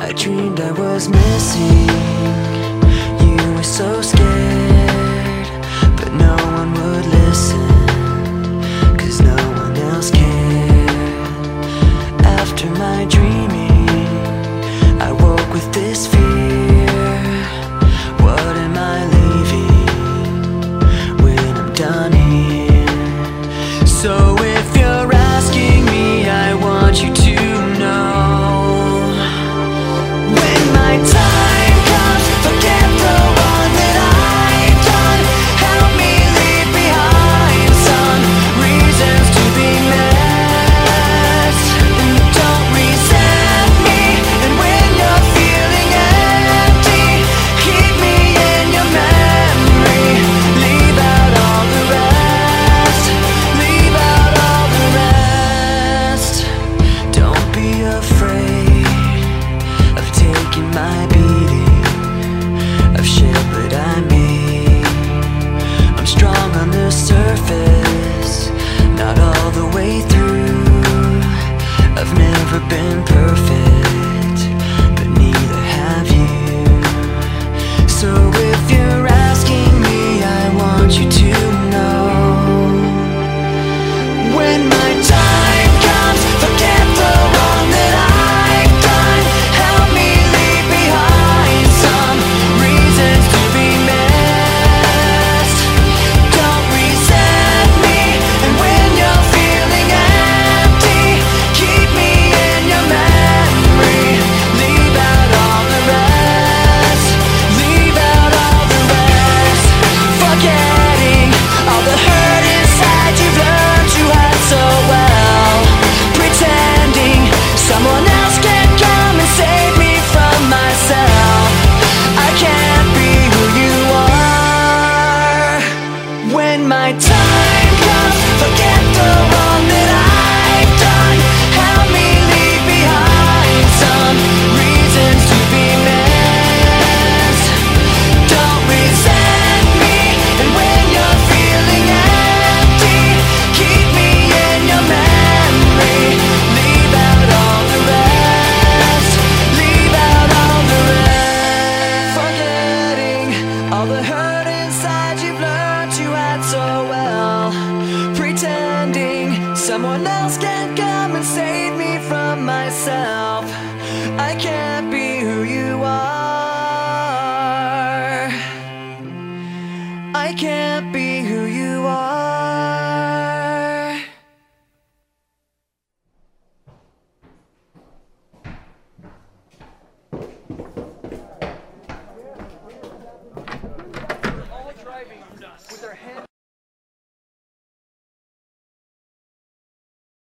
I dreamed I was missing You. Were so scared But no one would listen Cause no one else cared. After my dreaming I woke with this fear. What am I leaving When I'm done here? So I can't be who you are. I can't be who you are. All driving with their.